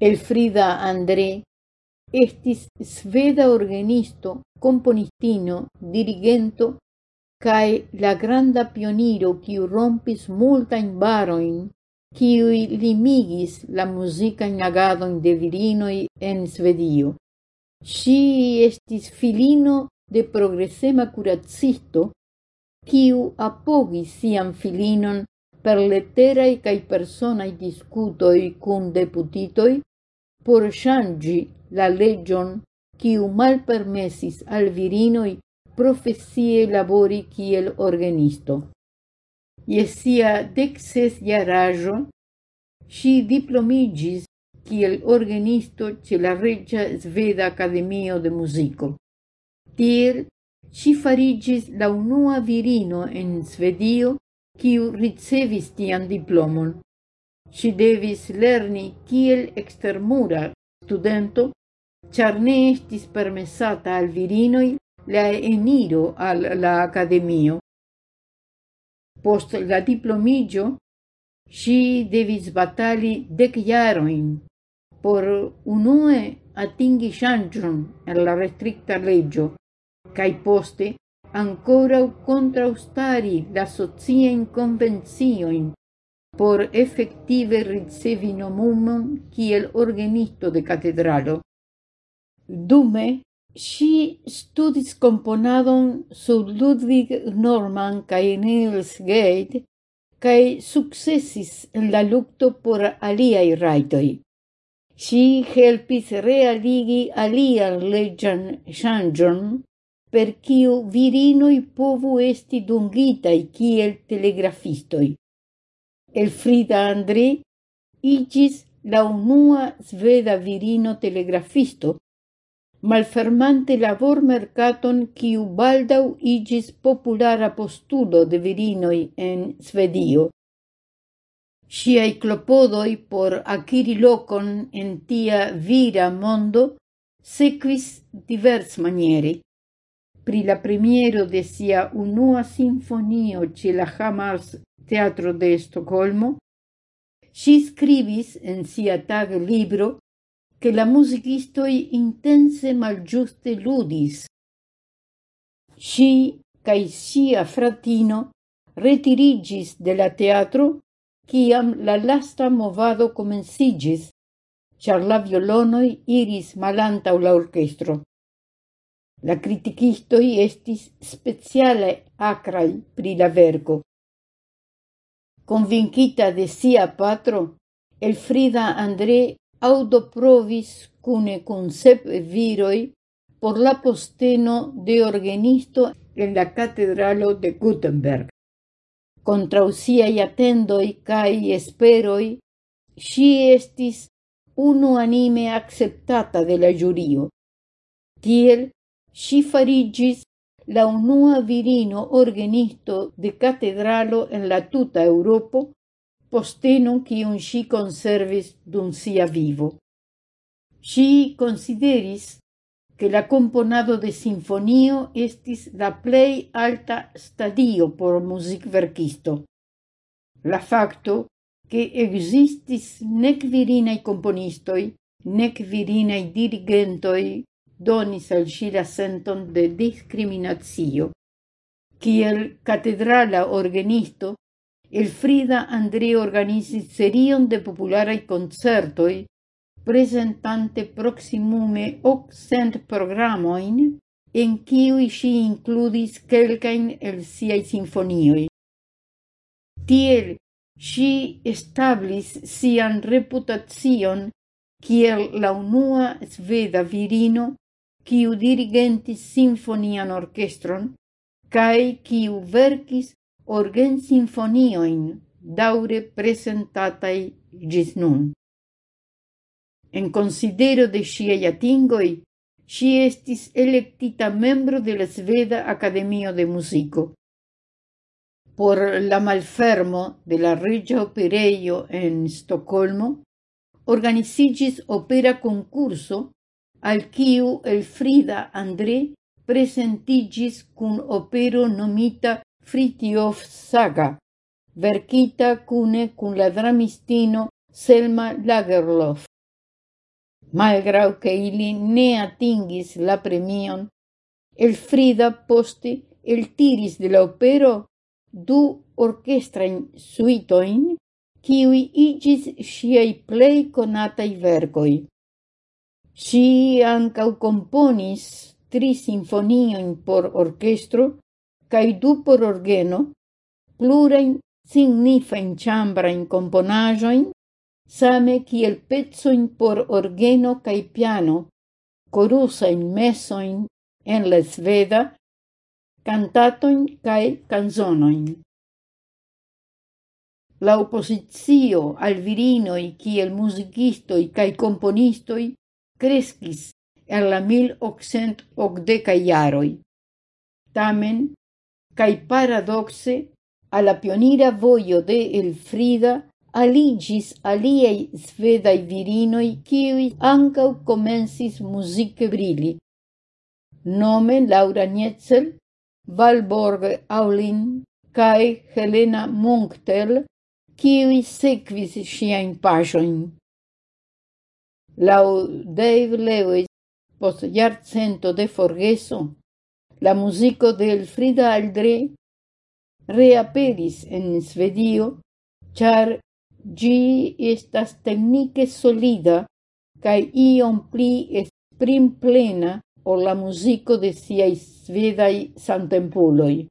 Elfrida André estis sveda organisto, componistino, dirigento cae la granda pioniro quiu rompis multajn baroin, kiuj limigis la muzikajn agadon de virinoi en Svedio. Si estis filino de progresema kuracisto, quiu apogis sian filinon per leteraj cae personaj discutoi cun deputitoi, por changi la legion quiu mal permesis al virinoi profesie labori kiel organisto. Iesia dexes iarajo, si diplomigis kiel organisto ce la regia Sveda Academio de Musico. Tiel si farigis la unua virino en Svedio quiu ricevis tian diplomon. Si devis lerni kiel extermura studento, char ne estis permesata al virinoi la eniro al la academio. Post la diplomillo, si devis batali dec jaroin por unue atingi ŝanĝon en la restricta legio, cae poste ancora contraustari la socien konvenciojn por effettive ricevi nomumon kiel organisto de catedralo. Dume si studis componadon sur Ludwig Norman cae Niels Gade cae successis en la lucto por aliai raitoi. Si helpis realigi alian legian ŝanĝon per quiu virinoi povu esti dungitai kiel telegrafistoi. Elfrida André igis la unua sveda virino telegrafisto, malfermante labormercaton quiu baldau igis populara postulo de virinoi en Svedio. Siai clopodoi por aciri locon en tia vira mondo sequis divers manieri. Pri la premiero de sia unua sinfonio ce la Hamars teatro de Estocolmo, si scribis en sia tag libro che la musicistoi intense malgiuste ludis. Si cae sia fratino retirigis de la teatro ciam la lasta movado comencigis, char la violonoi iris malantau la orchestro. La criticistoi estis speciale acrai pri la vergo. Convincita de sia patro, Elfrida André autoprovis cune con sep viroi por la posteno de organisto en la catedralo de Gutenberg. Contra usiai attendoi cae esperoi, si estis unu anime acceptata de la jurio. Tiel, si farigis la unua virino organisto de catedralo en la tuta Europo, postenum quium si conservis dun sia vivo. Si consideris che la componado de sinfonio estis la plei alta stadio por music verkisto. La facto che existis nec virinai componistoi, nec virinai dirigentoi donis al si la senton de discriminatio. Kiel catedrala organisto, Elfrida André organizis serion de popularai concertoi, presentante proksimume okcent programoin, en kiuj si includis quelcain el siai sinfonioi. Tiel si establis sian reputacion kiel la unua sveda virino quiu dirigentis sinfonian orchestron, cae quiu verkis orgen sinfonioin daure presentatai gis nun. En considero de sciei atingoi, si estis electita membro de la Sveda Academio de Musico. Por la malfermo de la Regia Opereio en Stoccolmo, organizigis opera concurso al quiu el Frida André presentigis cun opero nomita Fritiof Saga, verkita cune cun la dramistino Selma Lagerlof. Malgrau che ili ne atingis la premion, el Frida poste el tiris de la opero du orchestrain suitoin, kiui igis siei plei conatai vergoi. Si ancau componis tri sinfonioin por orchestro cae du por orgeno, plurain signifain chambrain componajoin, same kiel pezzoin por orgeno cae piano, corusain mesoin en la sveda, cantatoin cae canzonoin. La opposizio al virinoi kiel musicistoi cae componistoi crescis en la 1880 iaroi. Tamen, cae paradoxe, a la pionira voio de Elfrida aligis aliei svedai virinoi kiui ancau comensis musice brili. Nome Laura Nietzel, Valborg Aulin, cae Helena Munktel, kiui sequis siain pasioin lau Dave Lewis, post jarcento de forgeso, la musico de Elfrida Aldre reaperis en Svedio, char gi estas teknike solida cae iom pli esprimplena o la musico de siai svedai santempuloi.